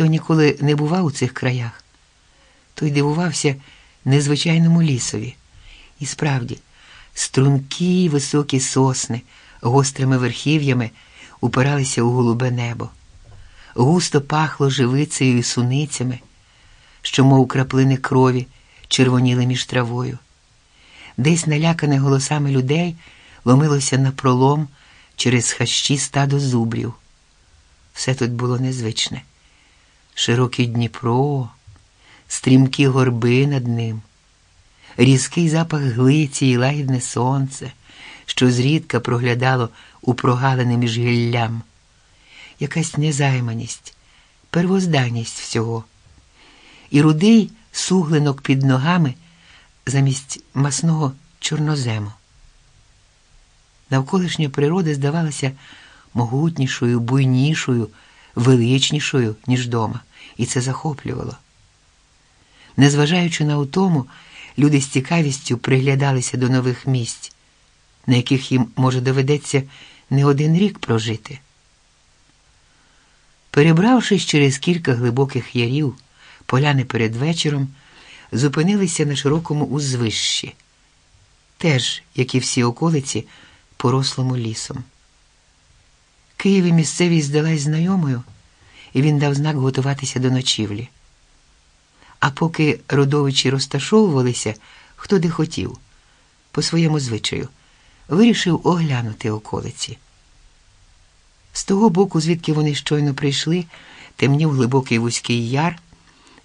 хто ніколи не бував у цих краях, той дивувався незвичайному лісові. І справді, стрункі високі сосни гострими верхів'ями упиралися у голубе небо. Густо пахло живицею і суницями, що, мов краплини крові, червоніли між травою. Десь налякане голосами людей ломилося на пролом через хащі стадо зубрів. Все тут було незвичне. Широкий Дніпро, стрімкі горби над ним, різкий запах глиці і лагідне сонце, що зрідка проглядало у прогалини між гіллям, якась незайманість, первозданність всього, і рудий суглинок під ногами замість масного чорнозему. Навколишня природа здавалася могутнішою, буйнішою, величнішою, ніж дома, і це захоплювало. Незважаючи на утому, люди з цікавістю приглядалися до нових місць, на яких їм, може, доведеться не один рік прожити. Перебравшись через кілька глибоких ярів, поляни перед вечором, зупинилися на широкому узвищі, теж, як і всі околиці, порослому лісом. Києві місцевість здалась знайомою, і він дав знак готуватися до ночівлі. А поки родовичі розташовувалися, хто де хотів, по своєму звичаю, вирішив оглянути околиці. З того боку, звідки вони щойно прийшли, темнів глибокий вузький яр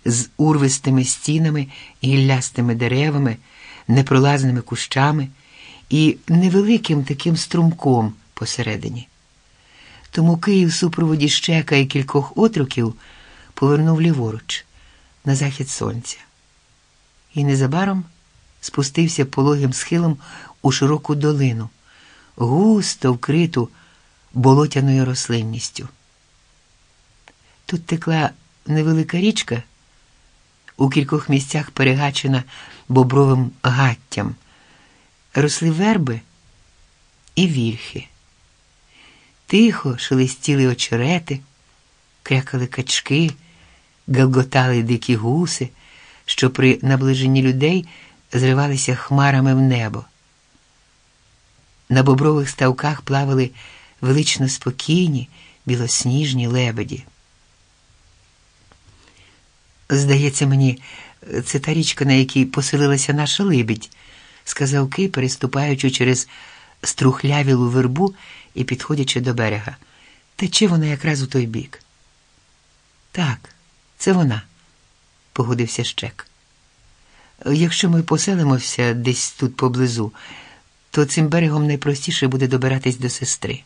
з урвистими стінами, гіллястими деревами, непролазними кущами і невеликим таким струмком посередині. Тому Київ супроводі щека і кількох отроків повернув ліворуч, на захід сонця. І незабаром спустився пологим схилом у широку долину, густо вкриту болотяною рослинністю. Тут текла невелика річка, у кількох місцях перегачена бобровим гаттям, росли верби і вільхи. Тихо шелестіли очерети, крякали качки, галготали дикі гуси, що при наближенні людей зривалися хмарами в небо. На бобрових ставках плавали велично спокійні, білосніжні лебеді. Здається мені, це та річка, на якій поселилася наша либідь, сказав Кий, переступаючи через струхлявілу вербу і підходячи до берега. Тече вона якраз у той бік. Так, це вона, погодився щек. Якщо ми поселимося десь тут поблизу, то цим берегом найпростіше буде добиратись до сестри.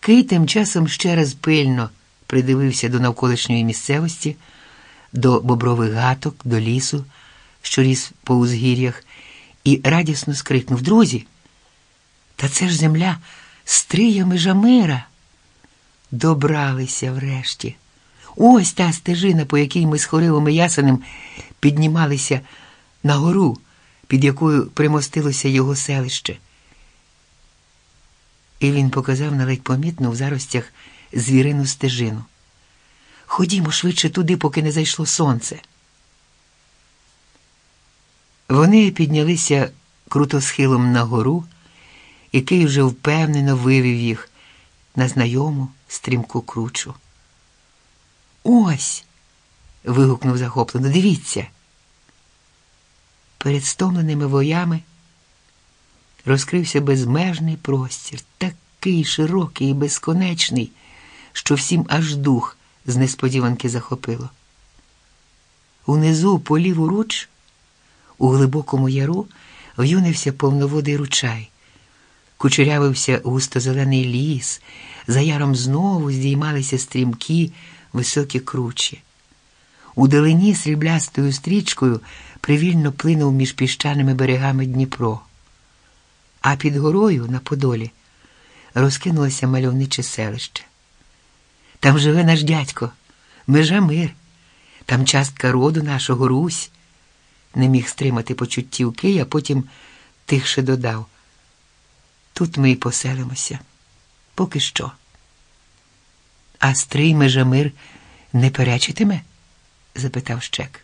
Кий тим часом ще раз пильно придивився до навколишньої місцевості, до бобрових гаток, до лісу, що ріс по узгір'ях, і радісно скрикнув Друзі, та це ж земля стрия Межамира. Добралися врешті. Ось та стежина, по якій ми з Хорилом і піднімалися на гору, під якою примостилося його селище. І він показав на ледь помітну в заростях звірину стежину. Ходімо швидше туди, поки не зайшло сонце. Вони піднялися крутосхилом на гору, який вже впевнено вивів їх на знайому стрімку кручу. Ось. вигукнув захоплено. Дивіться. Перед стомленими воями розкрився безмежний простір, такий широкий і безконечний, що всім аж дух з несподіванки захопило. Унизу по ліву руч, у глибокому яру, в'юнився повноводий ручай, кучерявився густозелений ліс, за яром знову здіймалися стрімкі високі кручі. У далині сріблястою стрічкою привільно плинув між піщаними берегами Дніпро, а під горою на Подолі розкинулося мальовниче селище. Там живе наш дядько, Межамир, там частка роду нашого Русь. Не міг стримати почуттів Кия, потім тихше додав. Тут ми й поселимося. Поки що. А стрий Межамир не перечитиме? запитав Щек.